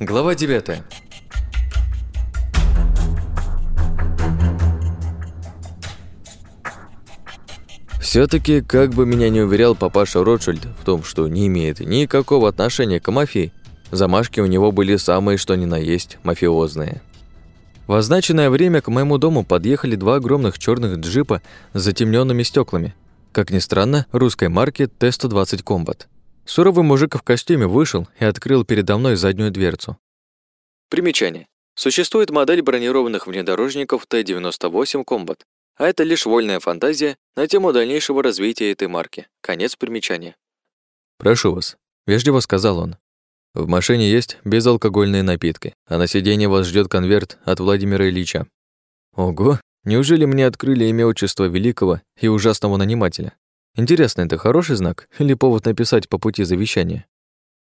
Глава 9. все таки как бы меня не уверял папаша Ротшильд в том, что не имеет никакого отношения к мафии, замашки у него были самые что ни на есть мафиозные. В означенное время к моему дому подъехали два огромных черных джипа с затемненными стеклами. Как ни странно, русской марки Т-120 Комбат. Суровый мужик в костюме вышел и открыл передо мной заднюю дверцу. Примечание. Существует модель бронированных внедорожников Т-98 Комбат, а это лишь вольная фантазия на тему дальнейшего развития этой марки. Конец примечания. «Прошу вас», — вежливо сказал он. «В машине есть безалкогольные напитки, а на сиденье вас ждет конверт от Владимира Ильича». «Ого, неужели мне открыли имя отчества великого и ужасного нанимателя? Интересно, это хороший знак или повод написать по пути завещания?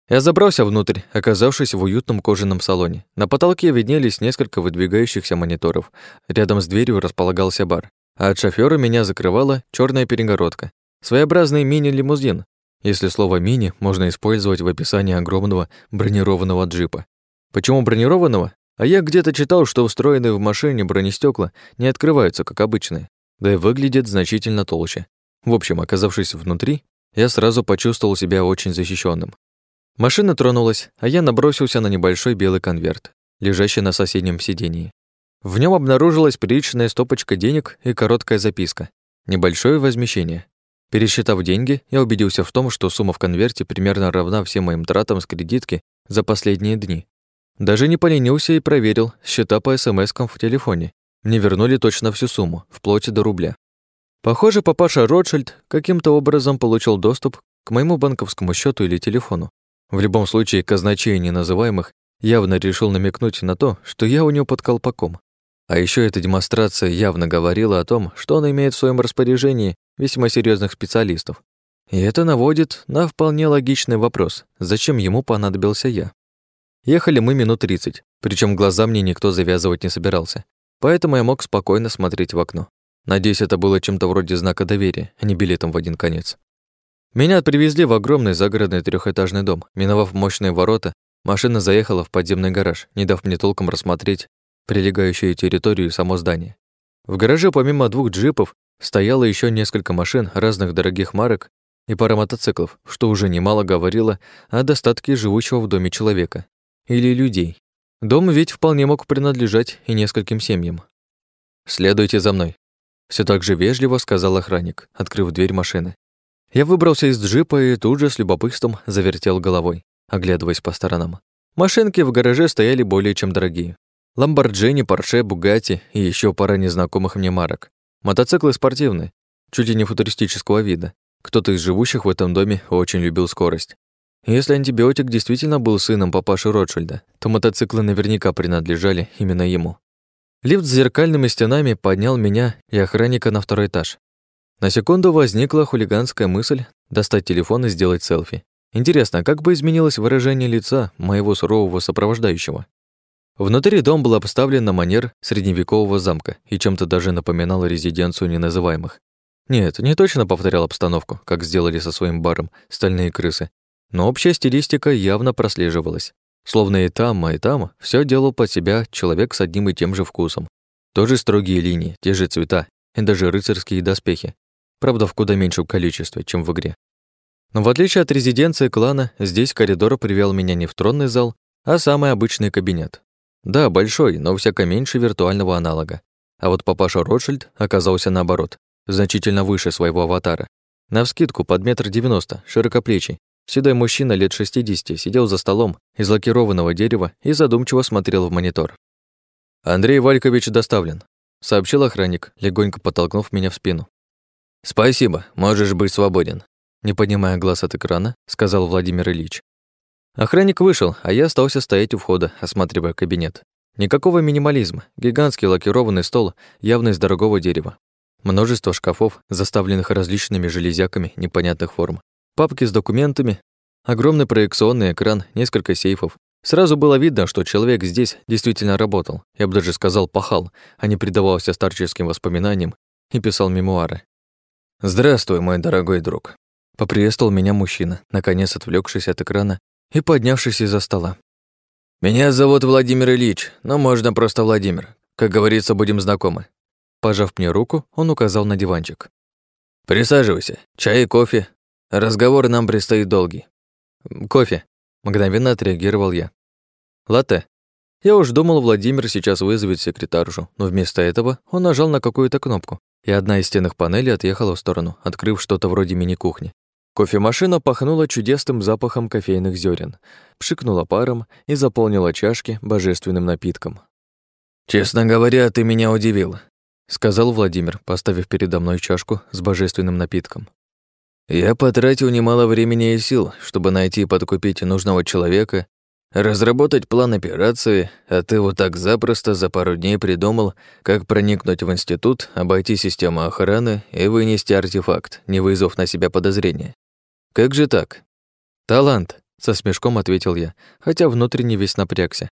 Я забрался внутрь, оказавшись в уютном кожаном салоне. На потолке виднелись несколько выдвигающихся мониторов. Рядом с дверью располагался бар. А от шофёра меня закрывала черная перегородка. Своеобразный мини-лимузин, если слово «мини» можно использовать в описании огромного бронированного джипа. Почему бронированного? А я где-то читал, что встроенные в машине бронестекла не открываются, как обычные, да и выглядят значительно толще. В общем, оказавшись внутри, я сразу почувствовал себя очень защищенным. Машина тронулась, а я набросился на небольшой белый конверт, лежащий на соседнем сидении. В нем обнаружилась приличная стопочка денег и короткая записка. Небольшое возмещение. Пересчитав деньги, я убедился в том, что сумма в конверте примерно равна всем моим тратам с кредитки за последние дни. Даже не поленился и проверил счета по смс-кам в телефоне. Мне вернули точно всю сумму, вплоть до рубля. Похоже, папаша Ротшильд каким-то образом получил доступ к моему банковскому счету или телефону. В любом случае, казначей неназываемых явно решил намекнуть на то, что я у него под колпаком. А еще эта демонстрация явно говорила о том, что он имеет в своем распоряжении весьма серьезных специалистов. И это наводит на вполне логичный вопрос, зачем ему понадобился я. Ехали мы минут 30, причем глаза мне никто завязывать не собирался, поэтому я мог спокойно смотреть в окно. Надеюсь, это было чем-то вроде знака доверия, а не билетом в один конец. Меня привезли в огромный загородный трехэтажный дом. Миновав мощные ворота, машина заехала в подземный гараж, не дав мне толком рассмотреть прилегающую территорию и само здание. В гараже помимо двух джипов стояло еще несколько машин разных дорогих марок и пара мотоциклов, что уже немало говорило о достатке живущего в доме человека. Или людей. Дом ведь вполне мог принадлежать и нескольким семьям. «Следуйте за мной», все так же вежливо сказал охранник, открыв дверь машины. Я выбрался из джипа и тут же с любопытством завертел головой, оглядываясь по сторонам. Машинки в гараже стояли более чем дорогие. Ламборджини, Порше, Бугатти и еще пара незнакомых мне марок. Мотоциклы спортивные, чуть ли не футуристического вида. Кто-то из живущих в этом доме очень любил скорость. Если антибиотик действительно был сыном папаши Ротшильда, то мотоциклы наверняка принадлежали именно ему. Лифт с зеркальными стенами поднял меня и охранника на второй этаж. На секунду возникла хулиганская мысль достать телефон и сделать селфи. Интересно, как бы изменилось выражение лица моего сурового сопровождающего? Внутри дом был обставлен на манер средневекового замка и чем-то даже напоминал резиденцию неназываемых. Нет, не точно повторял обстановку, как сделали со своим баром стальные крысы, но общая стилистика явно прослеживалась. Словно и там, и там все делал под себя человек с одним и тем же вкусом. Тоже строгие линии, те же цвета и даже рыцарские доспехи. Правда, в куда меньшем количестве, чем в игре. Но в отличие от резиденции клана, здесь коридор привел меня не в тронный зал, а самый обычный кабинет. Да, большой, но всяко меньше виртуального аналога. А вот папаша Ротшильд оказался наоборот, значительно выше своего аватара. Навскидку под метр девяносто, широкоплечий, Седой мужчина лет 60 сидел за столом из лакированного дерева и задумчиво смотрел в монитор. «Андрей Валькович доставлен», — сообщил охранник, легонько подтолкнув меня в спину. «Спасибо, можешь быть свободен», — не поднимая глаз от экрана, сказал Владимир Ильич. Охранник вышел, а я остался стоять у входа, осматривая кабинет. Никакого минимализма, гигантский лакированный стол, явно из дорогого дерева. Множество шкафов, заставленных различными железяками непонятных форм. Папки с документами, огромный проекционный экран, несколько сейфов. Сразу было видно, что человек здесь действительно работал. Я бы даже сказал, пахал, а не предавался старческим воспоминаниям и писал мемуары. «Здравствуй, мой дорогой друг», — поприветствовал меня мужчина, наконец отвлекшись от экрана и поднявшись из-за стола. «Меня зовут Владимир Ильич, но можно просто Владимир. Как говорится, будем знакомы». Пожав мне руку, он указал на диванчик. «Присаживайся. Чай и кофе. Разговор нам предстоит долгий». «Кофе», — мгновенно отреагировал я. «Латте». Я уж думал, Владимир сейчас вызовет секретаршу, но вместо этого он нажал на какую-то кнопку, и одна из стенных панелей отъехала в сторону, открыв что-то вроде мини-кухни. Кофемашина пахнула чудесным запахом кофейных зерен, пшикнула паром и заполнила чашки божественным напитком. «Честно говоря, ты меня удивил», — сказал Владимир, поставив передо мной чашку с божественным напитком. «Я потратил немало времени и сил, чтобы найти и подкупить нужного человека, разработать план операции, а ты вот так запросто за пару дней придумал, как проникнуть в институт, обойти систему охраны и вынести артефакт, не вызвав на себя подозрения. Как же так? Талант, со смешком ответил я, хотя внутренне весь напрягся.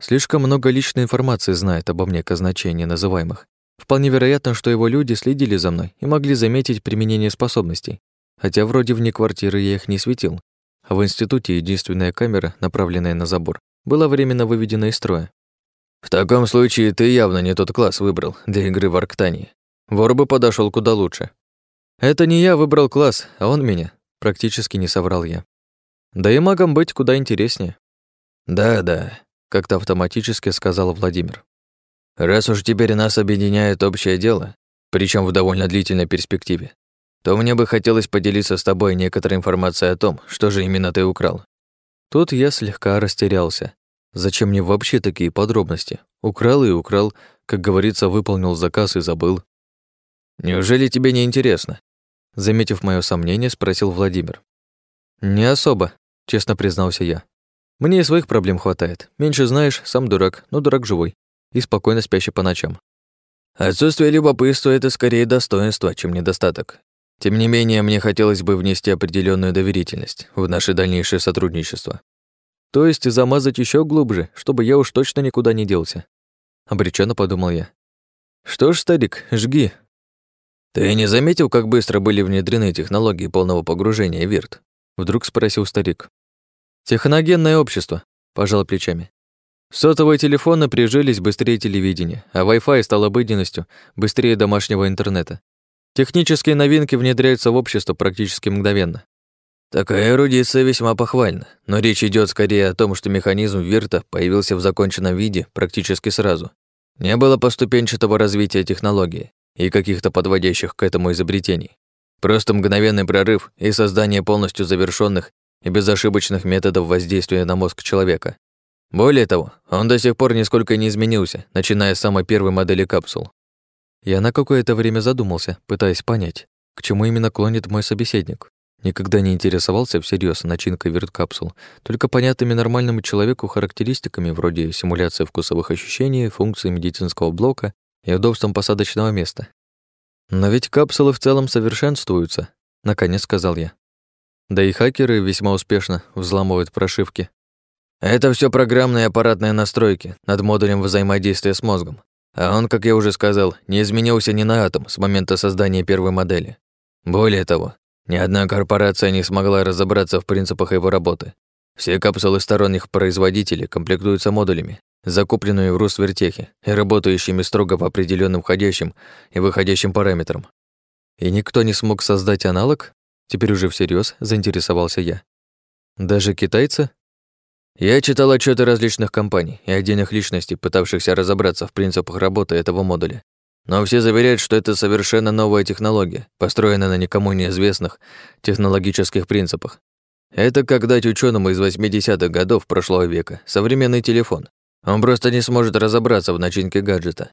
Слишком много личной информации знает обо мне казначение называемых. Вполне вероятно, что его люди следили за мной и могли заметить применение способностей. Хотя вроде вне квартиры я их не светил. А в институте единственная камера, направленная на забор, была временно выведена из строя. В таком случае ты явно не тот класс выбрал для игры в Арктании. Вор бы подошел куда лучше. Это не я выбрал класс, а он меня. Практически не соврал я. Да и магам быть куда интереснее. Да-да, как-то автоматически сказал Владимир. Раз уж теперь нас объединяет общее дело, причем в довольно длительной перспективе, то мне бы хотелось поделиться с тобой некоторой информацией о том, что же именно ты украл. Тут я слегка растерялся. Зачем мне вообще такие подробности? Украл и украл, как говорится, выполнил заказ и забыл. Неужели тебе не интересно? Заметив мое сомнение, спросил Владимир. «Не особо», — честно признался я. «Мне и своих проблем хватает. Меньше знаешь, сам дурак, но дурак живой. И спокойно спящий по ночам». «Отсутствие любопытства — это скорее достоинство, чем недостаток. Тем не менее, мне хотелось бы внести определенную доверительность в наше дальнейшее сотрудничество. То есть замазать еще глубже, чтобы я уж точно никуда не делся. Обреченно подумал я. Что ж, старик, жги, «Ты не заметил, как быстро были внедрены технологии полного погружения, Вирт?» Вдруг спросил старик. «Техногенное общество», — пожал плечами. Сотовые телефоны прижились быстрее телевидения, а Wi-Fi стал обыденностью быстрее домашнего интернета. Технические новинки внедряются в общество практически мгновенно. Такая эрудиция весьма похвальна, но речь идет скорее о том, что механизм Вирта появился в законченном виде практически сразу. Не было поступенчатого развития технологии и каких-то подводящих к этому изобретений. Просто мгновенный прорыв и создание полностью завершенных и безошибочных методов воздействия на мозг человека. Более того, он до сих пор нисколько не изменился, начиная с самой первой модели капсул. Я на какое-то время задумался, пытаясь понять, к чему именно клонит мой собеседник. Никогда не интересовался всерьез начинкой верткапсул, только понятными нормальному человеку характеристиками вроде симуляции вкусовых ощущений, функций медицинского блока и удобством посадочного места. Но ведь капсулы в целом совершенствуются, наконец сказал я. Да и хакеры весьма успешно взламывают прошивки. Это все программные аппаратные настройки над модулем взаимодействия с мозгом. А он, как я уже сказал, не изменился ни на атом с момента создания первой модели. Более того, ни одна корпорация не смогла разобраться в принципах его работы. Все капсулы сторонних производителей комплектуются модулями, закупленную в Русвертехе и работающими строго по определенным входящим и выходящим параметрам. И никто не смог создать аналог? Теперь уже всерьез заинтересовался я. Даже китайцы? Я читал отчеты различных компаний и отдельных личностей, пытавшихся разобраться в принципах работы этого модуля. Но все заверяют, что это совершенно новая технология, построенная на никому неизвестных технологических принципах. Это как дать учёному из 80-х годов прошлого века современный телефон, он просто не сможет разобраться в начинке гаджета.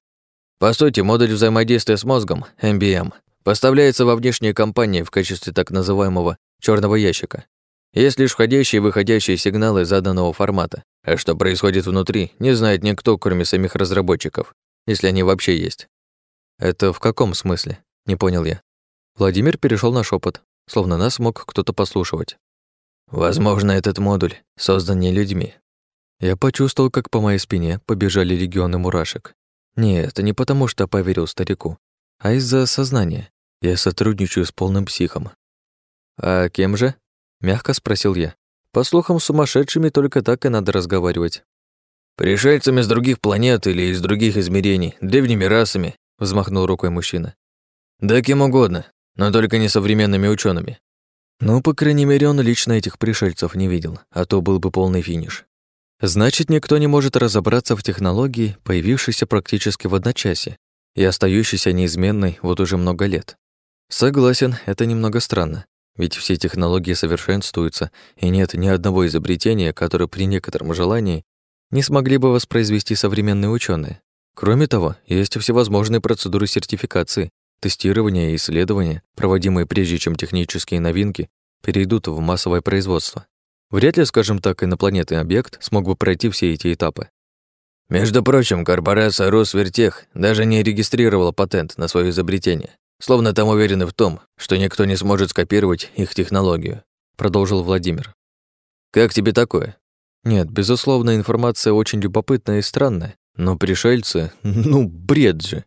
По сути, модуль взаимодействия с мозгом, MBM, поставляется во внешние компании в качестве так называемого черного ящика. Есть лишь входящие и выходящие сигналы заданного формата, а что происходит внутри, не знает никто, кроме самих разработчиков, если они вообще есть. Это в каком смысле? Не понял я. Владимир перешел на шепот, словно нас мог кто-то послушивать. Возможно, этот модуль создан не людьми, я почувствовал, как по моей спине побежали легионы мурашек. Нет, не потому что поверил старику, а из-за сознания. Я сотрудничаю с полным психом. «А кем же?» — мягко спросил я. «По слухам, сумасшедшими только так и надо разговаривать». Пришельцами с других планет или из других измерений, древними расами, взмахнул рукой мужчина. Да кем угодно, но только не современными учеными. Ну, по крайней мере, он лично этих пришельцев не видел, а то был бы полный финиш. Значит, никто не может разобраться в технологии, появившейся практически в одночасье и остающейся неизменной вот уже много лет. Согласен, это немного странно, ведь все технологии совершенствуются, и нет ни одного изобретения, которое при некотором желании не смогли бы воспроизвести современные ученые. Кроме того, есть всевозможные процедуры сертификации, тестирования и исследования, проводимые прежде чем технические новинки перейдут в массовое производство. Вряд ли, скажем так, инопланетный объект смог бы пройти все эти этапы. Между прочим, корпорация Росвертех даже не регистрировала патент на свое изобретение, словно там уверены в том, что никто не сможет скопировать их технологию, продолжил Владимир. Как тебе такое? Нет, безусловно, информация очень любопытная и странная, но пришельцы, ну, бред же.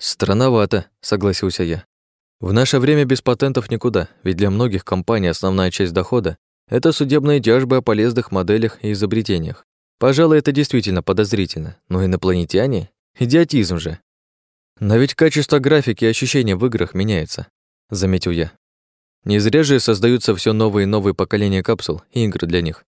Странновато, согласился я. В наше время без патентов никуда, ведь для многих компаний основная часть дохода – это судебные тяжбы о полезных моделях и изобретениях. Пожалуй, это действительно подозрительно, но инопланетяне – идиотизм же. Но ведь качество графики и ощущения в играх меняется, заметил я. Не зря же создаются все новые и новые поколения капсул и игр для них.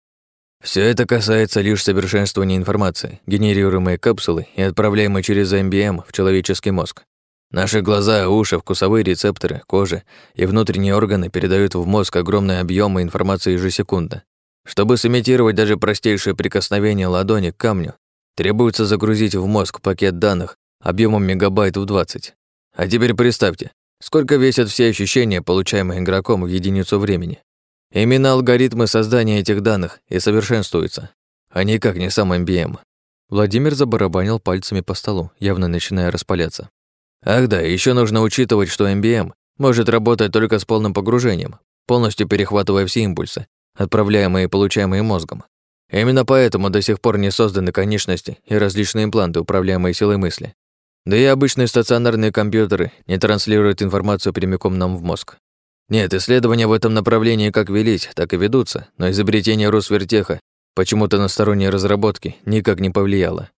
Все это касается лишь совершенствования информации, генерируемой капсулы и отправляемой через MBM в человеческий мозг. Наши глаза, уши, вкусовые рецепторы, кожа и внутренние органы передают в мозг огромные объемы информации ежесекундно. Чтобы сымитировать даже простейшее прикосновение ладони к камню, требуется загрузить в мозг пакет данных объемом мегабайт в 20. А теперь представьте, сколько весят все ощущения, получаемые игроком в единицу времени. Именно алгоритмы создания этих данных и совершенствуются, а никак не сам MBM. Владимир забарабанил пальцами по столу, явно начиная распаляться. Ах да, еще нужно учитывать, что MBM может работать только с полным погружением, полностью перехватывая все импульсы, отправляемые и получаемые мозгом. Именно поэтому до сих пор не созданы конечности и различные импланты, управляемые силой мысли. Да и обычные стационарные компьютеры не транслируют информацию прямиком нам в мозг. Нет, исследования в этом направлении как велись, так и ведутся, но изобретение Росвертеха почему-то на сторонние разработки никак не повлияло.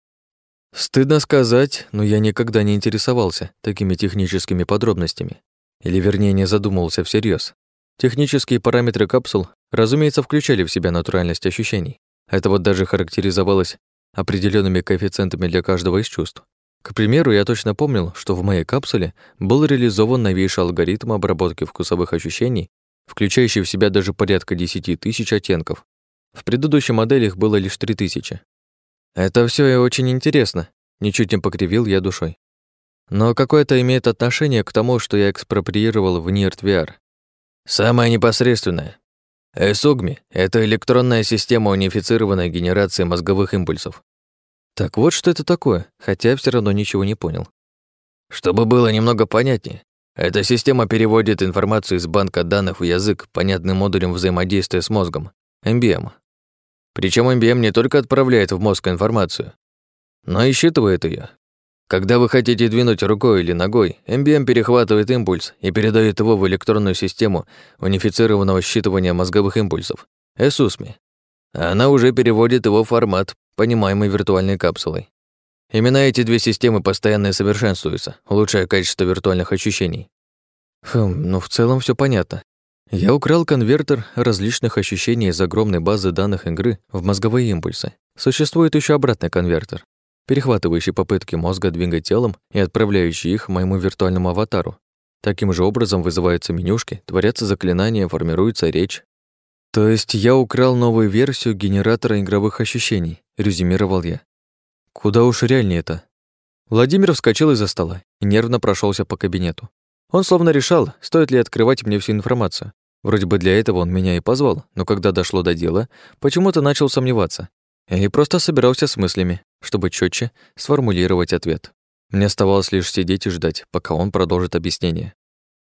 Стыдно сказать, но я никогда не интересовался такими техническими подробностями. Или вернее, не задумывался всерьез. Технические параметры капсул, разумеется, включали в себя натуральность ощущений. Это вот даже характеризовалось определенными коэффициентами для каждого из чувств. К примеру, я точно помнил, что в моей капсуле был реализован новейший алгоритм обработки вкусовых ощущений, включающий в себя даже порядка 10 тысяч оттенков. В предыдущей модели их было лишь 3000. Это все и очень интересно, ничуть не покривил я душой. Но какое-то имеет отношение к тому, что я экспроприировал в NIRT VR. Самое непосредственное. Эсугми — это электронная система унифицированной генерации мозговых импульсов. Так вот, что это такое, хотя все равно ничего не понял. Чтобы было немного понятнее, эта система переводит информацию из банка данных в язык понятным модулем взаимодействия с мозгом, MBM. Причем MBM не только отправляет в мозг информацию, но и считывает ее. Когда вы хотите двинуть рукой или ногой, MBM перехватывает импульс и передает его в электронную систему унифицированного считывания мозговых импульсов, ESUSMI. Она уже переводит его в формат, понимаемый виртуальной капсулой. Именно эти две системы постоянно совершенствуются, улучшая качество виртуальных ощущений. Хм, ну в целом все понятно. Я украл конвертер различных ощущений из огромной базы данных игры в мозговые импульсы. Существует еще обратный конвертер, перехватывающий попытки мозга двигать телом и отправляющий их моему виртуальному аватару. Таким же образом вызываются менюшки, творятся заклинания, формируется речь, то есть я украл новую версию генератора игровых ощущений, резюмировал я. Куда уж реальнее это. Владимир вскочил из-за стола и нервно прошелся по кабинету. Он словно решал, стоит ли открывать мне всю информацию. Вроде бы для этого он меня и позвал, но когда дошло до дела, почему-то начал сомневаться. И просто собирался с мыслями, чтобы четче сформулировать ответ. Мне оставалось лишь сидеть и ждать, пока он продолжит объяснение.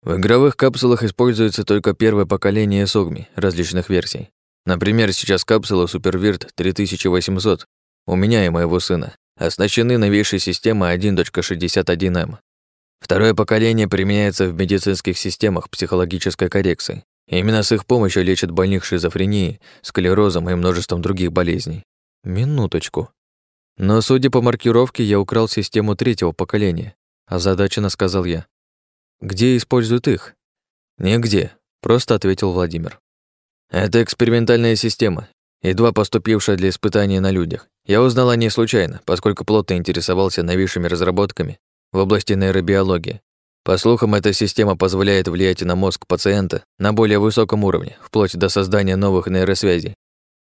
В игровых капсулах используется только первое поколение Согми различных версий. Например, сейчас капсула SuperVirt 3800 у меня и моего сына оснащены новейшей системой 1.61m. Второе поколение применяется в медицинских системах психологической коррекции. Именно с их помощью лечат больных шизофренией, склерозом и множеством других болезней. Минуточку. Но, судя по маркировке, я украл систему третьего поколения, озадаченно сказал я. Где используют их? Нигде, просто ответил Владимир. Это экспериментальная система, едва поступившая для испытания на людях. Я узнал о ней случайно, поскольку плотно интересовался новейшими разработками в области нейробиологии. По слухам, эта система позволяет влиять на мозг пациента на более высоком уровне, вплоть до создания новых нейросвязей.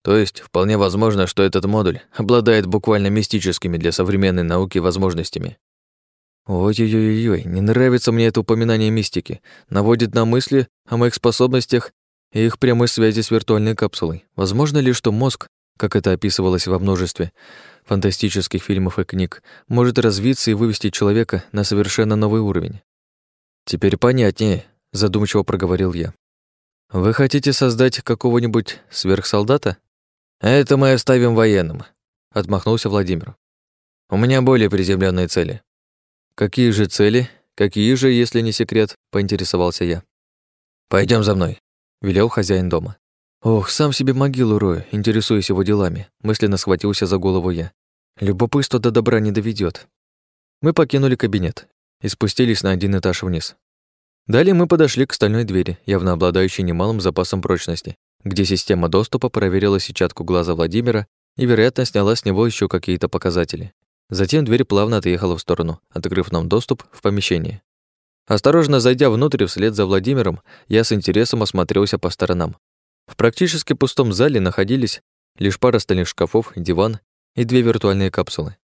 То есть, вполне возможно, что этот модуль обладает буквально мистическими для современной науки возможностями. Ой-ой-ой, не нравится мне это упоминание мистики. Наводит на мысли о моих способностях и их прямой связи с виртуальной капсулой. Возможно ли, что мозг, как это описывалось во множестве фантастических фильмов и книг, может развиться и вывести человека на совершенно новый уровень? Теперь понятнее, задумчиво проговорил я. Вы хотите создать какого-нибудь сверхсолдата? Это мы оставим военным, отмахнулся Владимир. У меня более приземленные цели. Какие же цели? Какие же, если не секрет, поинтересовался я. Пойдем за мной, велел хозяин дома. Ох, сам себе могилу рою, интересуясь его делами, мысленно схватился за голову я. Любопытство до добра не доведет. Мы покинули кабинет и спустились на один этаж вниз. Далее мы подошли к стальной двери, явно обладающей немалым запасом прочности, где система доступа проверила сетчатку глаза Владимира и, вероятно, сняла с него еще какие-то показатели. Затем дверь плавно отъехала в сторону, открыв нам доступ в помещение. Осторожно зайдя внутрь вслед за Владимиром, я с интересом осмотрелся по сторонам. В практически пустом зале находились лишь пара стальных шкафов, диван и две виртуальные капсулы.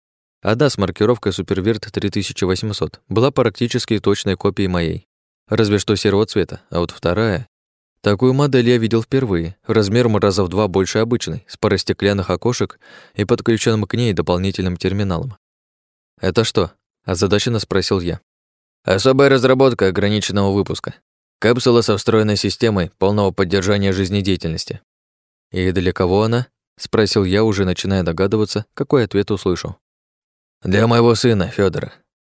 Одна с маркировкой Суперверт 3800 была практически точной копией моей, разве что серого цвета, а вот вторая... Такую модель я видел впервые, размером раза в два больше обычной, с парой стеклянных окошек и подключенным к ней дополнительным терминалом. «Это что?» – озадаченно спросил я. «Особая разработка ограниченного выпуска. Капсула со встроенной системой полного поддержания жизнедеятельности». «И для кого она?» – спросил я, уже начиная догадываться, какой ответ услышу. «Для моего сына, Федора,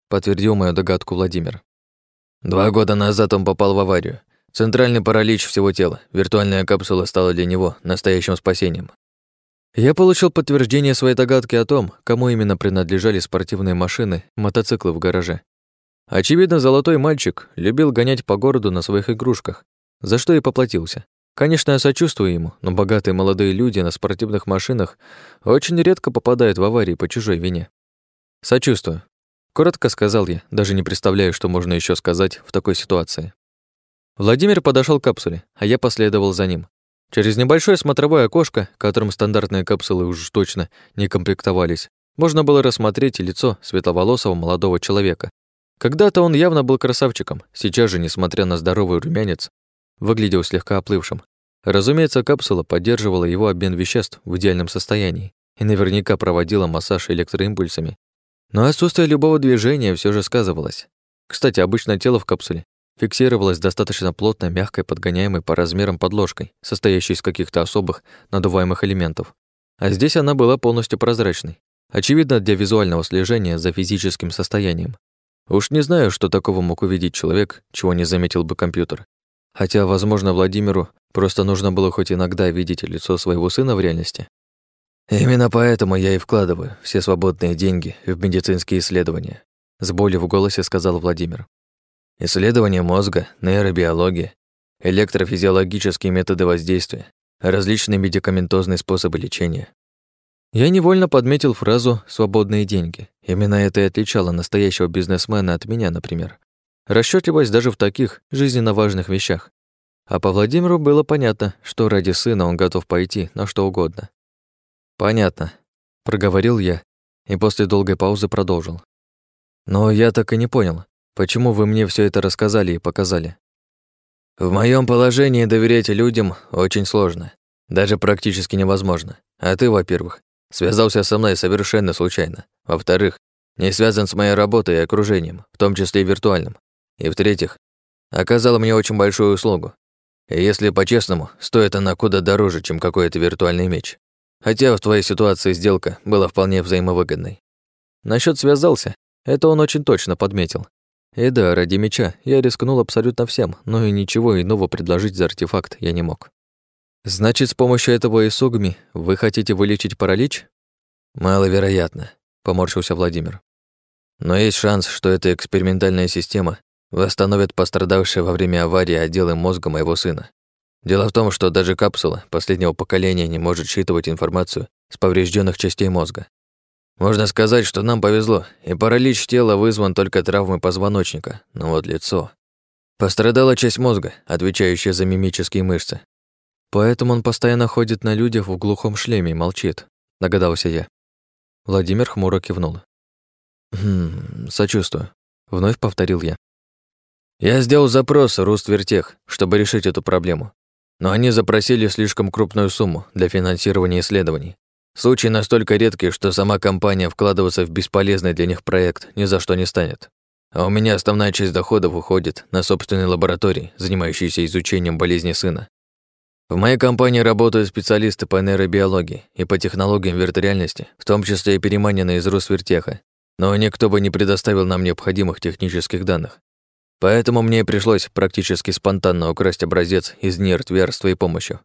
подтвердил мою догадку Владимир. Два года назад он попал в аварию. Центральный паралич всего тела. Виртуальная капсула стала для него настоящим спасением. Я получил подтверждение своей догадки о том, кому именно принадлежали спортивные машины, мотоциклы в гараже. Очевидно, золотой мальчик любил гонять по городу на своих игрушках, за что и поплатился. Конечно, я сочувствую ему, но богатые молодые люди на спортивных машинах очень редко попадают в аварии по чужой вине. Сочувствую. Коротко сказал я, даже не представляю, что можно еще сказать в такой ситуации. Владимир подошел к капсуле, а я последовал за ним. Через небольшое смотровое окошко, которым стандартные капсулы уж точно не комплектовались, можно было рассмотреть лицо светловолосого молодого человека. Когда-то он явно был красавчиком, сейчас же, несмотря на здоровый румянец, выглядел слегка оплывшим. Разумеется, капсула поддерживала его обмен веществ в идеальном состоянии и наверняка проводила массаж электроимпульсами но отсутствие любого движения все же сказывалось. Кстати, обычно тело в капсуле фиксировалось достаточно плотно, мягкой, подгоняемой по размерам подложкой, состоящей из каких-то особых надуваемых элементов. А здесь она была полностью прозрачной. Очевидно, для визуального слежения за физическим состоянием. Уж не знаю, что такого мог увидеть человек, чего не заметил бы компьютер. Хотя, возможно, Владимиру просто нужно было хоть иногда видеть лицо своего сына в реальности. Именно поэтому я и вкладываю все свободные деньги в медицинские исследования, с болью в голосе сказал Владимир. Исследования мозга, нейробиология, электрофизиологические методы воздействия, различные медикаментозные способы лечения. Я невольно подметил фразу «свободные деньги». Именно это и отличало настоящего бизнесмена от меня, например. Расчётливость даже в таких жизненно важных вещах. А по Владимиру было понятно, что ради сына он готов пойти на что угодно. «Понятно», — проговорил я и после долгой паузы продолжил. «Но я так и не понял, почему вы мне все это рассказали и показали?» «В моем положении доверять людям очень сложно, даже практически невозможно. А ты, во-первых, связался со мной совершенно случайно. Во-вторых, не связан с моей работой и окружением, в том числе и виртуальным. И в-третьих, оказал мне очень большую услугу. И если по-честному, стоит она куда дороже, чем какой-то виртуальный меч. Хотя в твоей ситуации сделка была вполне взаимовыгодной. Насчет связался, это он очень точно подметил. И да, ради меча я рискнул абсолютно всем, но и ничего иного предложить за артефакт я не мог. Значит, с помощью этого Исугми вы хотите вылечить паралич? Маловероятно, поморщился Владимир. Но есть шанс, что эта экспериментальная система восстановит пострадавшие во время аварии отделы мозга моего сына. Дело в том, что даже капсула последнего поколения не может считывать информацию с поврежденных частей мозга. Можно сказать, что нам повезло, и паралич тела вызван только травмой позвоночника, но вот лицо. Пострадала часть мозга, отвечающая за мимические мышцы. Поэтому он постоянно ходит на людях в глухом шлеме и молчит, догадался я. Владимир хмуро кивнул. «Хм, сочувствую», — вновь повторил я. Я сделал запрос в Руствертех, чтобы решить эту проблему. Но они запросили слишком крупную сумму для финансирования исследований. Случаи настолько редкие, что сама компания вкладываться в бесполезный для них проект ни за что не станет. А у меня основная часть доходов уходит на собственные лаборатории, занимающиеся изучением болезни сына. В моей компании работают специалисты по нейробиологии и по технологиям виртуальности, в том числе и переманенные из Росвертеха, но никто бы не предоставил нам необходимых технических данных. Поэтому мне пришлось практически спонтанно украсть образец из НИР с твоей помощью.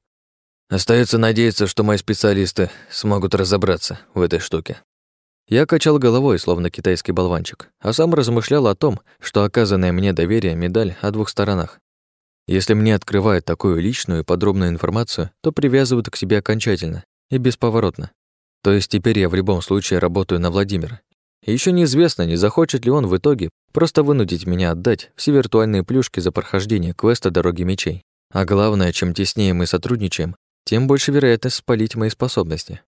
Остается надеяться, что мои специалисты смогут разобраться в этой штуке. Я качал головой, словно китайский болванчик, а сам размышлял о том, что оказанное мне доверие – медаль о двух сторонах. Если мне открывают такую личную и подробную информацию, то привязывают к себе окончательно и бесповоротно. То есть теперь я в любом случае работаю на Владимира. И ещё неизвестно, не захочет ли он в итоге просто вынудить меня отдать все виртуальные плюшки за прохождение квеста «Дороги мечей». А главное, чем теснее мы сотрудничаем, тем больше вероятность спалить мои способности.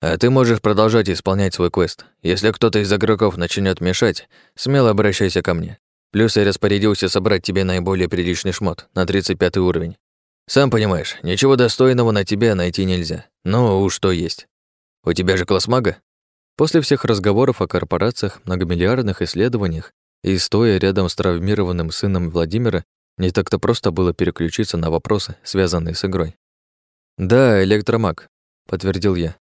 А ты можешь продолжать исполнять свой квест. Если кто-то из игроков начнет мешать, смело обращайся ко мне. Плюс я распорядился собрать тебе наиболее приличный шмот на 35 уровень. Сам понимаешь, ничего достойного на тебя найти нельзя. Ну уж что есть. У тебя же класс мага? После всех разговоров о корпорациях, многомиллиардных исследованиях и стоя рядом с травмированным сыном Владимира, не так-то просто было переключиться на вопросы, связанные с игрой. «Да, электромаг», — подтвердил я.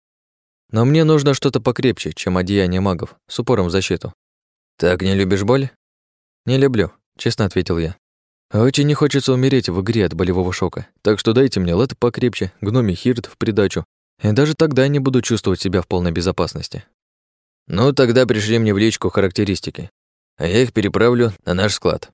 Но мне нужно что-то покрепче, чем одеяние магов, с упором в защиту. Так не любишь боль? Не люблю, честно ответил я. Очень не хочется умереть в игре от болевого шока, так что дайте мне лад покрепче, гноми хирт в придачу, и даже тогда я не буду чувствовать себя в полной безопасности. Ну, тогда пришли мне в личку характеристики, а я их переправлю на наш склад.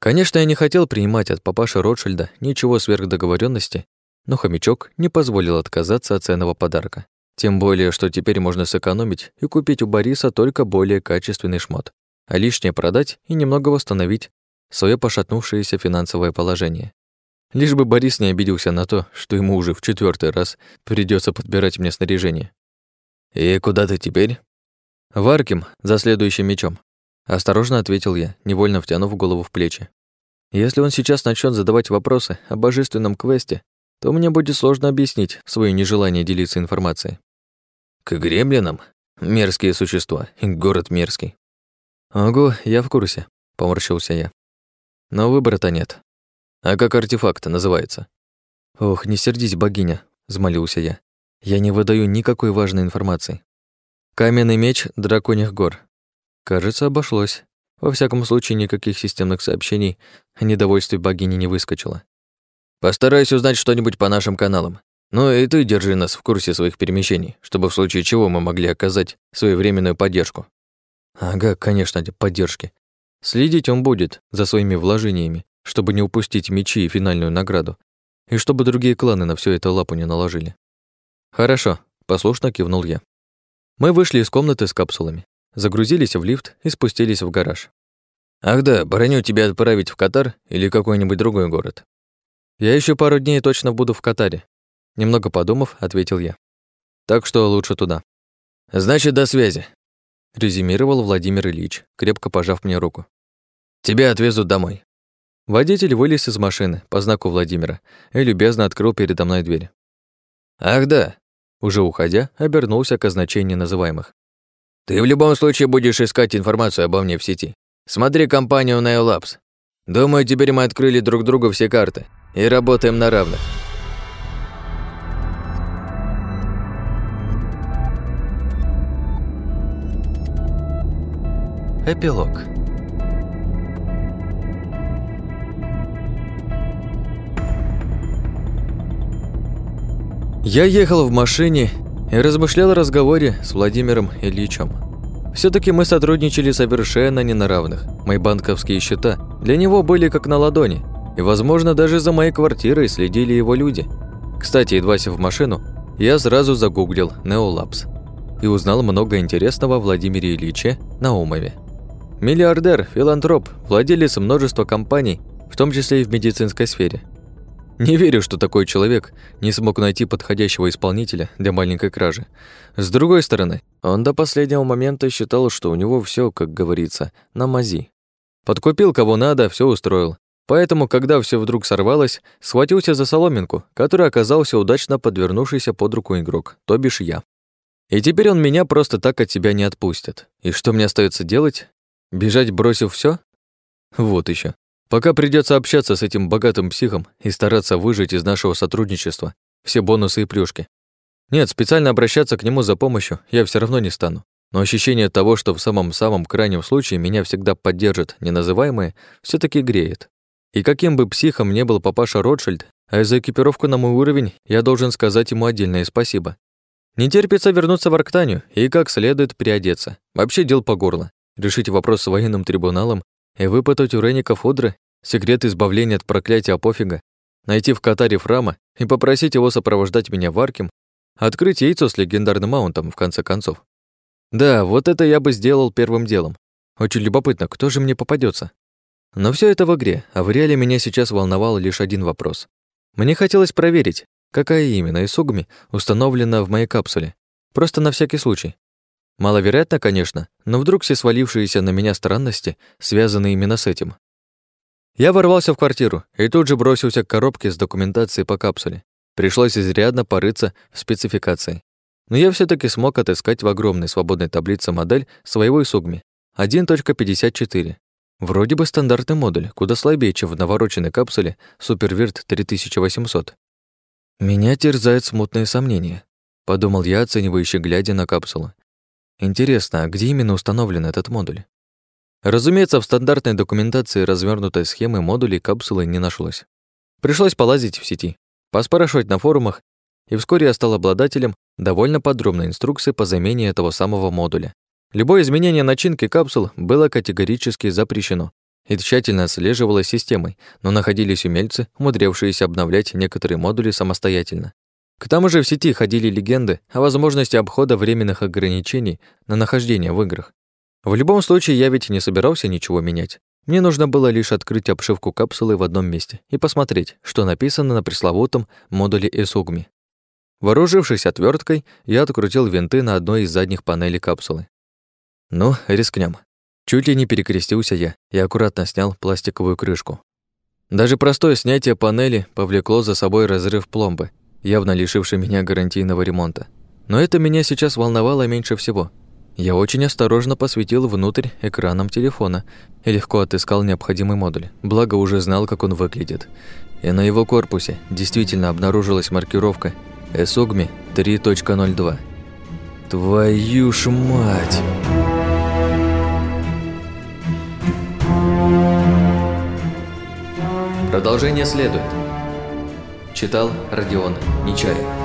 Конечно, я не хотел принимать от папаши Ротшильда ничего сверх договоренности, но хомячок не позволил отказаться от ценного подарка. Тем более, что теперь можно сэкономить и купить у Бориса только более качественный шмот, а лишнее продать и немного восстановить свое пошатнувшееся финансовое положение. Лишь бы Борис не обиделся на то, что ему уже в четвертый раз придется подбирать мне снаряжение. «И куда ты теперь?» «В Аркем, за следующим мечом», — осторожно ответил я, невольно втянув голову в плечи. «Если он сейчас начнет задавать вопросы о божественном квесте, то мне будет сложно объяснить свое нежелание делиться информацией. К гремлинам? Мерзкие существа, город мерзкий. Ого, я в курсе, поморщился я. Но выбора-то нет. А как артефакт называется? Ох, не сердись, богиня, взмолился я. Я не выдаю никакой важной информации. Каменный меч драконьих гор. Кажется, обошлось. Во всяком случае, никаких системных сообщений о недовольстве богини не выскочило. Постараюсь узнать что-нибудь по нашим каналам. Ну и ты держи нас в курсе своих перемещений, чтобы в случае чего мы могли оказать своевременную поддержку. Ага, конечно, поддержки. Следить он будет за своими вложениями, чтобы не упустить мечи и финальную награду, и чтобы другие кланы на все это лапу не наложили. Хорошо, послушно кивнул я. Мы вышли из комнаты с капсулами, загрузились в лифт и спустились в гараж. Ах да, броню тебя отправить в Катар или какой-нибудь другой город. Я еще пару дней точно буду в Катаре. Немного подумав, ответил я. Так что лучше туда. Значит, до связи. Резюмировал Владимир Ильич, крепко пожав мне руку. Тебя отвезут домой. Водитель вылез из машины по знаку Владимира и любезно открыл передо мной дверь. Ах да, уже уходя, обернулся к означению называемых. Ты в любом случае будешь искать информацию обо мне в сети. Смотри компанию Neolabs. Думаю, теперь мы открыли друг другу все карты и работаем на равных. Эпилог Я ехал в машине и размышлял о разговоре с Владимиром Ильичем. все таки мы сотрудничали совершенно не на равных. Мои банковские счета для него были как на ладони, и, возможно, даже за моей квартирой следили его люди. Кстати, едва сев в машину, я сразу загуглил «Неолапс» и узнал много интересного о Владимире Ильиче Наумове. Миллиардер, филантроп, владелец множества компаний, в том числе и в медицинской сфере. Не верю, что такой человек не смог найти подходящего исполнителя для маленькой кражи. С другой стороны, он до последнего момента считал, что у него все, как говорится, на мази. Подкупил кого надо, все устроил. Поэтому, когда все вдруг сорвалось, схватился за соломинку, который оказался удачно подвернувшийся под руку игрок, то бишь я. И теперь он меня просто так от себя не отпустит. И что мне остается делать? Бежать, бросив все? Вот еще. Пока придется общаться с этим богатым психом и стараться выжать из нашего сотрудничества все бонусы и плюшки. Нет, специально обращаться к нему за помощью я все равно не стану. Но ощущение того, что в самом-самом крайнем случае меня всегда поддержит неназываемое, все таки греет. И каким бы психом не был папаша Ротшильд, а за экипировку на мой уровень я должен сказать ему отдельное спасибо. Не терпится вернуться в Арктанию и как следует приодеться. Вообще дел по горло решить вопрос с военным трибуналом и выпытать у Реника Фудры секрет избавления от проклятия пофига, найти в Катаре Фрама и попросить его сопровождать меня в Аркем, открыть яйцо с легендарным маунтом, в конце концов. Да, вот это я бы сделал первым делом. Очень любопытно, кто же мне попадется. Но все это в игре, а в реале меня сейчас волновал лишь один вопрос. Мне хотелось проверить, какая именно Исугми установлена в моей капсуле. Просто на всякий случай. Маловероятно, конечно, но вдруг все свалившиеся на меня странности связаны именно с этим. Я ворвался в квартиру и тут же бросился к коробке с документацией по капсуле. Пришлось изрядно порыться в спецификации. Но я все таки смог отыскать в огромной свободной таблице модель своего Исугми 1.54. Вроде бы стандартный модуль, куда слабее, чем в навороченной капсуле Супервирт 3800. Меня терзают смутные сомнения, подумал я, оценивающе глядя на капсулу. Интересно, а где именно установлен этот модуль? Разумеется, в стандартной документации развернутой схемы модулей капсулы не нашлось. Пришлось полазить в сети, поспрашивать на форумах, и вскоре я стал обладателем довольно подробной инструкции по замене этого самого модуля. Любое изменение начинки капсул было категорически запрещено и тщательно отслеживалось системой, но находились умельцы, умудрявшиеся обновлять некоторые модули самостоятельно. К тому же в сети ходили легенды о возможности обхода временных ограничений на нахождение в играх. В любом случае, я ведь не собирался ничего менять. Мне нужно было лишь открыть обшивку капсулы в одном месте и посмотреть, что написано на пресловутом модуле Эсугми. Вооружившись отверткой, я открутил винты на одной из задних панелей капсулы. Ну, рискнем. Чуть ли не перекрестился я и аккуратно снял пластиковую крышку. Даже простое снятие панели повлекло за собой разрыв пломбы, явно лишивший меня гарантийного ремонта. Но это меня сейчас волновало меньше всего. Я очень осторожно посветил внутрь экраном телефона и легко отыскал необходимый модуль, благо уже знал, как он выглядит. И на его корпусе действительно обнаружилась маркировка ESOGMI 3.02. Твою ж мать! Продолжение следует. Читал Родион Нечаев.